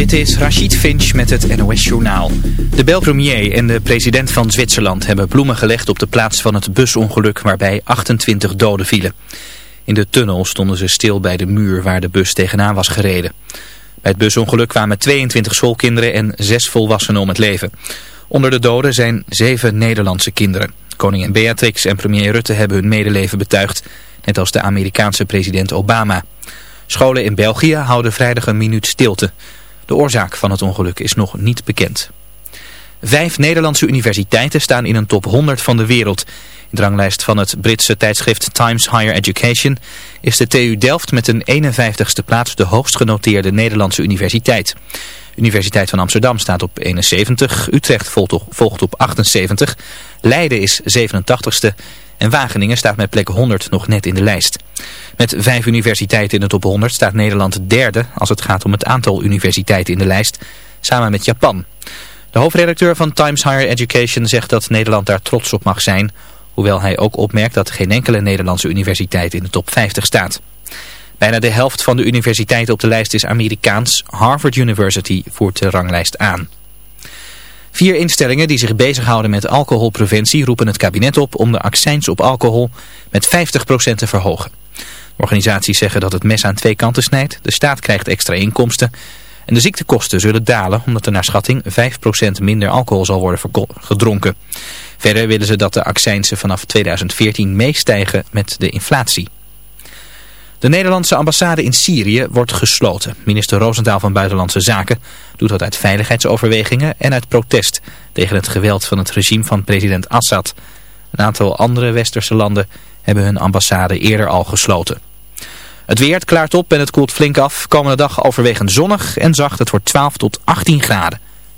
Dit is Rachid Finch met het NOS Journaal. De Belpremier en de president van Zwitserland hebben bloemen gelegd op de plaats van het busongeluk waarbij 28 doden vielen. In de tunnel stonden ze stil bij de muur waar de bus tegenaan was gereden. Bij het busongeluk kwamen 22 schoolkinderen en 6 volwassenen om het leven. Onder de doden zijn 7 Nederlandse kinderen. Koningin Beatrix en premier Rutte hebben hun medeleven betuigd, net als de Amerikaanse president Obama. Scholen in België houden vrijdag een minuut stilte. De oorzaak van het ongeluk is nog niet bekend. Vijf Nederlandse universiteiten staan in een top 100 van de wereld. In de ranglijst van het Britse tijdschrift Times Higher Education is de TU Delft met een 51ste plaats de hoogst genoteerde Nederlandse universiteit. Universiteit van Amsterdam staat op 71, Utrecht volgt op 78, Leiden is 87ste en Wageningen staat met plek 100 nog net in de lijst. Met vijf universiteiten in de top 100 staat Nederland derde als het gaat om het aantal universiteiten in de lijst, samen met Japan. De hoofdredacteur van Times Higher Education zegt dat Nederland daar trots op mag zijn, hoewel hij ook opmerkt dat geen enkele Nederlandse universiteit in de top 50 staat. Bijna de helft van de universiteiten op de lijst is Amerikaans. Harvard University voert de ranglijst aan. Vier instellingen die zich bezighouden met alcoholpreventie roepen het kabinet op om de accijns op alcohol met 50% te verhogen. Organisaties zeggen dat het mes aan twee kanten snijdt, de staat krijgt extra inkomsten en de ziektekosten zullen dalen omdat er naar schatting 5% minder alcohol zal worden gedronken. Verder willen ze dat de accijnsen vanaf 2014 meestijgen met de inflatie. De Nederlandse ambassade in Syrië wordt gesloten. Minister Roosentaal van Buitenlandse Zaken doet dat uit veiligheidsoverwegingen en uit protest tegen het geweld van het regime van president Assad. Een aantal andere westerse landen hebben hun ambassade eerder al gesloten. Het weer klaart op en het koelt flink af. Komende dag overwegend zonnig en zacht. Het wordt 12 tot 18 graden.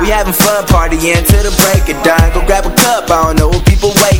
We having fun partying till the break of dawn. Go grab a cup, I don't know what people waiting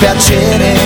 Dispiacere,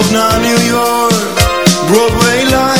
Hope na New York, Broadway line.